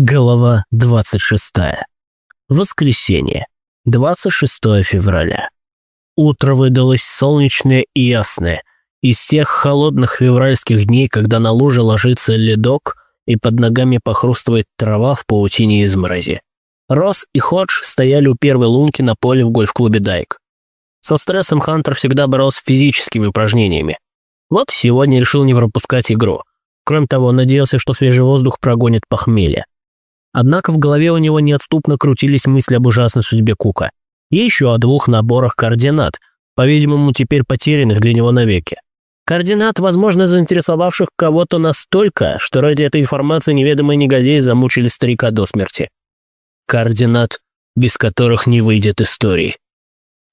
Глава 26. Воскресенье. 26 февраля. Утро выдалось солнечное и ясное. Из тех холодных февральских дней, когда на луже ложится ледок и под ногами похрустывает трава в паутине изморози. Росс и Ходж стояли у первой лунки на поле в гольф-клубе «Дайк». Со стрессом Хантер всегда боролся физическими упражнениями. Вот сегодня решил не пропускать игру. Кроме того, надеялся, что свежий воздух прогонит похмелье. Однако в голове у него неотступно крутились мысли об ужасной судьбе Кука. И еще о двух наборах координат, по-видимому, теперь потерянных для него навеки. Координат, возможно, заинтересовавших кого-то настолько, что ради этой информации неведомые негодяи замучили старика до смерти. Координат, без которых не выйдет истории.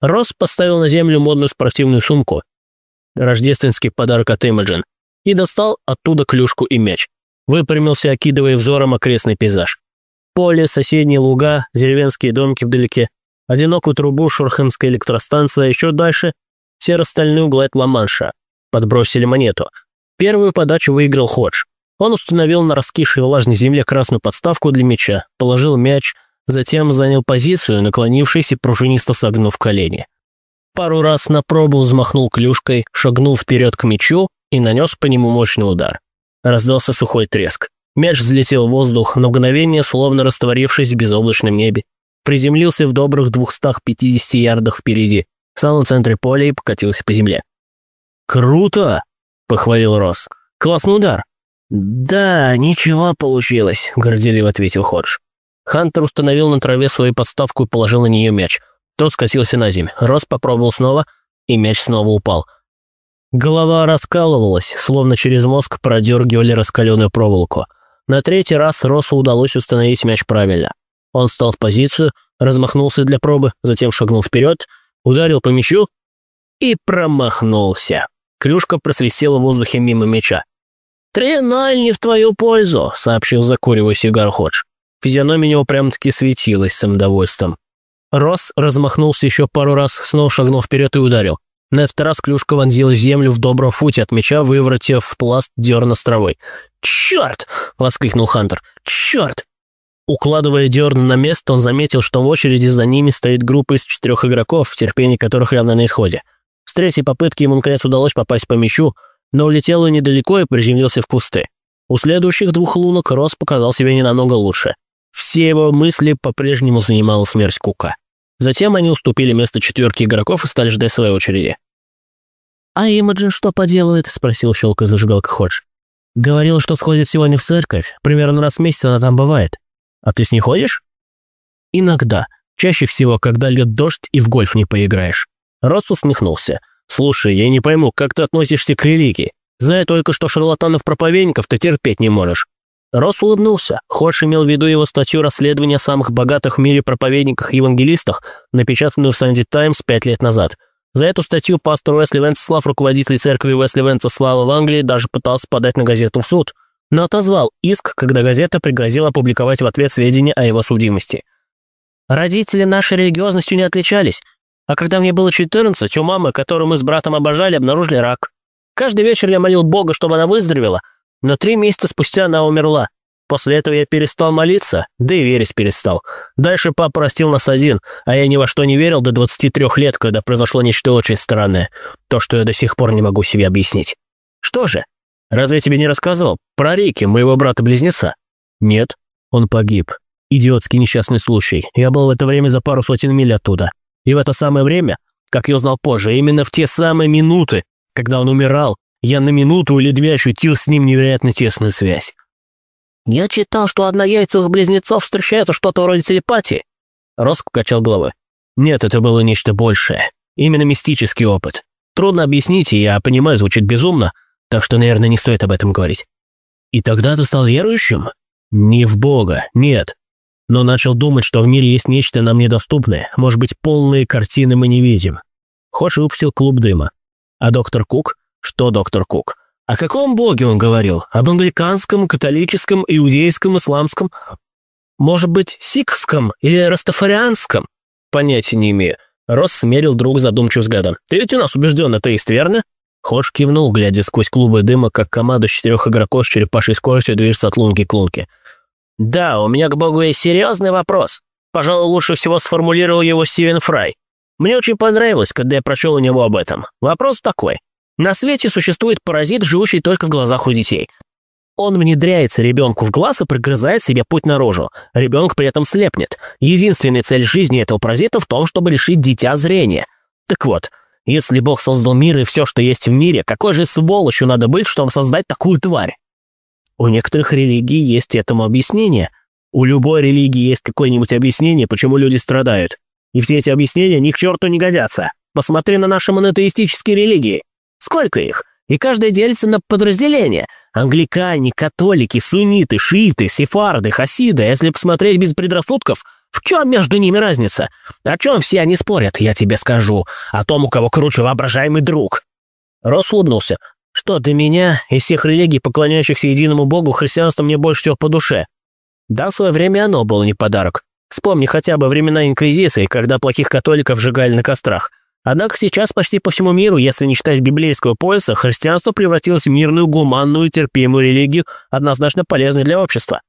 Росс поставил на землю модную спортивную сумку, рождественский подарок от Имаджин, и достал оттуда клюшку и мяч. Выпрямился, окидывая взором окрестный пейзаж. Поле, соседние луга, деревенские домики вдалеке, одинокую трубу Шурхемской электростанции, а еще дальше серо-стальную гладь Ла-Манша. Подбросили монету. Первую подачу выиграл Ходж. Он установил на раскисшей влажной земле красную подставку для мяча, положил мяч, затем занял позицию, наклонившись и пружинисто согнув колени. Пару раз на пробу взмахнул клюшкой, шагнул вперед к мячу и нанес по нему мощный удар. Раздался сухой треск. Мяч взлетел в воздух, на мгновение, словно растворившись в безоблачном небе. Приземлился в добрых 250 ярдах впереди, в самом центре поля и покатился по земле. «Круто!» – похвалил Росс. «Классный удар!» «Да, ничего получилось», – горделиво ответил Ходж. Хантер установил на траве свою подставку и положил на нее мяч. Тот скосился на землю. Росс попробовал снова, и мяч снова упал. Голова раскалывалась, словно через мозг продергивали раскаленную проволоку. На третий раз Росу удалось установить мяч правильно. Он встал в позицию, размахнулся для пробы, затем шагнул вперед, ударил по мячу и промахнулся. Клюшка просвистела в воздухе мимо мяча. «Три-ноль не в твою пользу», — сообщил закуривая сигар Ходж. Физиономия него прям-таки светилась самодовольством. Рос размахнулся еще пару раз, снова шагнул вперед и ударил. На этот раз клюшка вонзилась в землю в добром футе от мяча, выворотив пласт дерна с травой. «Черт!» — воскликнул Хантер. «Черт!» Укладывая дерн на место, он заметил, что в очереди за ними стоит группа из четырех игроков, терпение которых явно на исходе. С третьей попытки ему наконец удалось попасть по мячу, но улетел недалеко и приземлился в кусты. У следующих двух лунок Рос показал себя не намного лучше. Все его мысли по-прежнему занимала смерть Кука. Затем они уступили место четверки игроков и стали ждать своей очереди. «А Имаджин что поделывает?» – спросил щелка зажигалка Ходж. Говорил, что сходит сегодня в церковь. Примерно раз в месяц она там бывает. А ты с ней ходишь? Иногда. Чаще всего, когда льет дождь и в гольф не поиграешь. Рост усмехнулся. Слушай, я не пойму, как ты относишься к религии? Зная только, что шарлатанов-проповедников ты терпеть не можешь. Росс улыбнулся. Ходж имел в виду его статью расследования самых богатых в мире проповедниках и евангелистах, напечатанную в Санди Таймс пять лет назад. За эту статью пастор Уэсли Венцеслав, руководитель церкви Уэсли Венцеслава Англии, даже пытался подать на газету в суд, но отозвал иск, когда газета пригрозила опубликовать в ответ сведения о его судимости. «Родители нашей религиозностью не отличались, а когда мне было 14, у мамы, которую мы с братом обожали, обнаружили рак. Каждый вечер я молил Бога, чтобы она выздоровела, но три месяца спустя она умерла. После этого я перестал молиться, да и верить перестал. Дальше папа простил нас один, а я ни во что не верил до 23 лет, когда произошло нечто очень странное. То, что я до сих пор не могу себе объяснить. Что же? Разве я тебе не рассказывал? Про Рики, моего брата-близнеца? Нет, он погиб. Идиотский несчастный случай. Я был в это время за пару сотен миль оттуда. И в это самое время, как я узнал позже, именно в те самые минуты, когда он умирал, я на минуту или две ощутил с ним невероятно тесную связь. «Я читал, что однояйцевых близнецов встречается что-то вроде телепатии». Роск качал головой. «Нет, это было нечто большее. Именно мистический опыт. Трудно объяснить, и я понимаю, звучит безумно, так что, наверное, не стоит об этом говорить». «И тогда ты стал верующим?» «Не в Бога, нет. Но начал думать, что в мире есть нечто нам недоступное, может быть, полные картины мы не видим». Хош выпустил клуб дыма. А доктор Кук? Что доктор Кук? О каком боге он говорил? Об англиканском, католическом, иудейском, исламском? Может быть, сикхском или растафарианском? Понятия не имею. Росс смерил друг задумчивым взглядом. «Ты ведь у нас убежденный атеист, верно?» Ходж кивнул, глядя сквозь клубы дыма, как команда четырех игроков с черепашей скоростью движется от лунки к лунке. Да, у меня к Богу есть серьезный вопрос. Пожалуй, лучше всего сформулировал его Стивен Фрай. Мне очень понравилось, когда я прочел у него об этом. Вопрос такой. На свете существует паразит, живущий только в глазах у детей. Он внедряется ребенку в глаз и прогрызает себе путь наружу. Ребенок при этом слепнет. Единственная цель жизни этого паразита в том, чтобы лишить дитя зрения. Так вот, если Бог создал мир и все, что есть в мире, какой же сволочью надо быть, чтобы создать такую тварь? У некоторых религий есть этому объяснение. У любой религии есть какое-нибудь объяснение, почему люди страдают. И все эти объяснения ни к черту не годятся. Посмотри на наши монотеистические религии. Сколько их? И каждая делится на подразделения. Англикане, католики, сунниты, шииты, сефарды, хасиды. Если посмотреть без предрассудков, в чем между ними разница? О чем все они спорят, я тебе скажу. О том, у кого круче воображаемый друг. Рос улыбнулся. Что до меня, из всех религий, поклоняющихся единому богу, христианство мне больше всего по душе. Да, в свое время оно было не подарок. Вспомни хотя бы времена Инквизиции, когда плохих католиков сжигали на кострах. Однако сейчас почти по всему миру, если не считать библейского пояса, христианство превратилось в мирную, гуманную, терпимую религию, однозначно полезную для общества.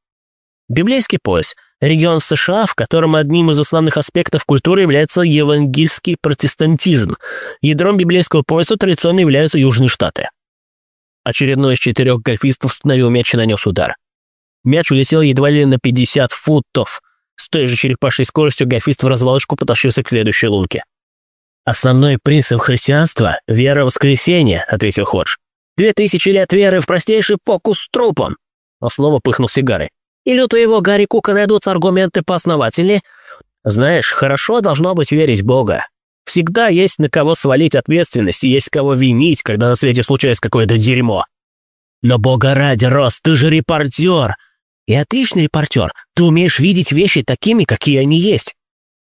Библейский пояс – регион США, в котором одним из основных аспектов культуры является евангельский протестантизм. Ядром библейского пояса традиционно являются Южные Штаты. Очередной из четырех гольфистов установил мяч и нанес удар. Мяч улетел едва ли на 50 футов. С той же черепашьей скоростью гольфист в развалочку потащился к следующей лунке. «Основной принцип христианства — вера в воскресение», — ответил Ходж. «Две тысячи лет веры в простейший фокус с трупом!» Он снова пыхнул сигарой. «Или у твоего Гарри Кука найдутся аргументы поосновательнее?» «Знаешь, хорошо должно быть верить Бога. Всегда есть на кого свалить ответственность и есть кого винить, когда на свете случается какое-то дерьмо. Но бога ради, Рос, ты же репортер. И отличный репортер. Ты умеешь видеть вещи такими, какие они есть.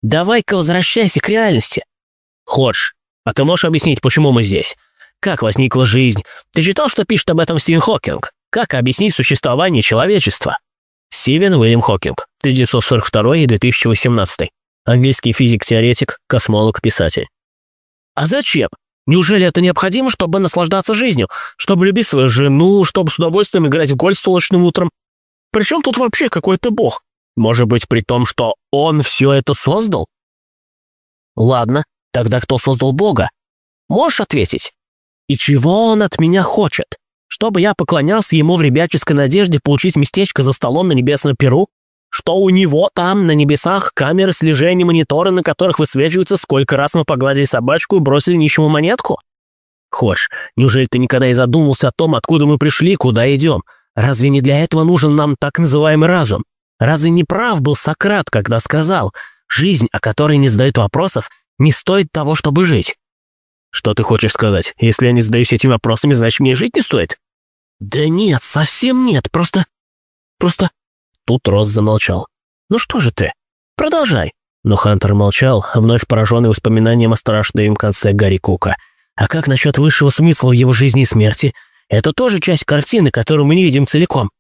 Давай-ка возвращайся к реальности. Ходж, а ты можешь объяснить, почему мы здесь? Как возникла жизнь? Ты читал, что пишет об этом Стивен Хокинг? Как объяснить существование человечества? Стивен Уильям Хокинг, 1942 и 2018. Английский физик-теоретик, космолог, писатель. А зачем? Неужели это необходимо, чтобы наслаждаться жизнью? Чтобы любить свою жену, чтобы с удовольствием играть в гольф солнечным утром? Причем тут вообще какой-то бог? Может быть, при том, что он все это создал? Ладно, Тогда кто создал Бога? Можешь ответить? И чего он от меня хочет? Чтобы я поклонялся ему в ребяческой надежде получить местечко за столом на небесном перу? Что у него там, на небесах, камеры слежения, мониторы, на которых высвечивается, сколько раз мы погладили собачку и бросили нищему монетку? Хош, неужели ты никогда и задумался о том, откуда мы пришли, куда идем? Разве не для этого нужен нам так называемый разум? Разве не прав был Сократ, когда сказал, жизнь, о которой не задают вопросов, не стоит того, чтобы жить. Что ты хочешь сказать? Если я не задаюсь этими вопросами, значит мне жить не стоит? Да нет, совсем нет, просто... Просто... Тут Рос замолчал. Ну что же ты? Продолжай. Но Хантер молчал, вновь пораженный воспоминанием о страшном им конце Гарри Кука. А как насчет высшего смысла его жизни и смерти? Это тоже часть картины, которую мы не видим целиком.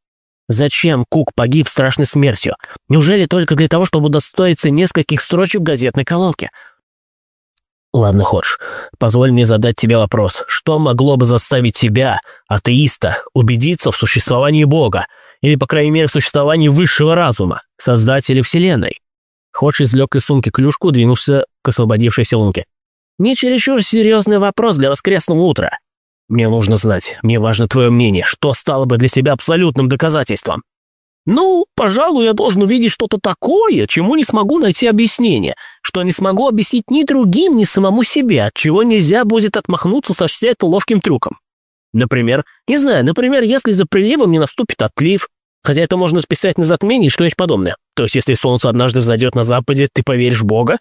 Зачем Кук погиб страшной смертью? Неужели только для того, чтобы удостоиться нескольких строчек в газетной колонке? Ладно, Ходж, позволь мне задать тебе вопрос. Что могло бы заставить тебя, атеиста, убедиться в существовании Бога, или, по крайней мере, в существовании высшего разума, создателя Вселенной? Ходж извлек из сумки клюшку, двинулся к освободившейся лунке. Не чересчур серьезный вопрос для воскресного утра. Мне нужно знать, мне важно твое мнение, что стало бы для тебя абсолютным доказательством. Ну, пожалуй, я должен увидеть что-то такое, чему не смогу найти объяснение, что не смогу объяснить ни другим, ни самому себе, от чего нельзя будет отмахнуться со это ловким трюком. Например, не знаю, например, если за приливом не наступит отлив, хотя это можно списать на затмение и что-нибудь подобное. То есть, если солнце однажды взойдет на западе, ты поверишь Бога?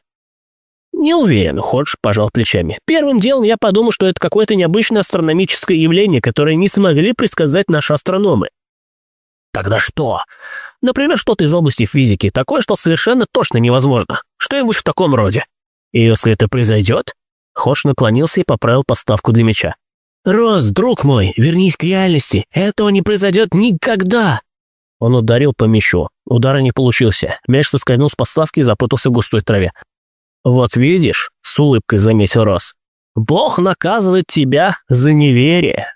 Не уверен, Ходж пожал плечами. Первым делом я подумал, что это какое-то необычное астрономическое явление, которое не смогли предсказать наши астрономы. Тогда что? Например, что-то из области физики, такое, что совершенно точно невозможно. Что-нибудь в таком роде. И если это произойдет... Хош наклонился и поправил подставку для меча. «Рос, друг мой, вернись к реальности. Этого не произойдет никогда!» Он ударил по мечу. Удара не получился. Мяч соскользнул с подставки и запутался в густой траве. «Вот видишь», — с улыбкой заметил Рос, — «Бог наказывает тебя за неверие».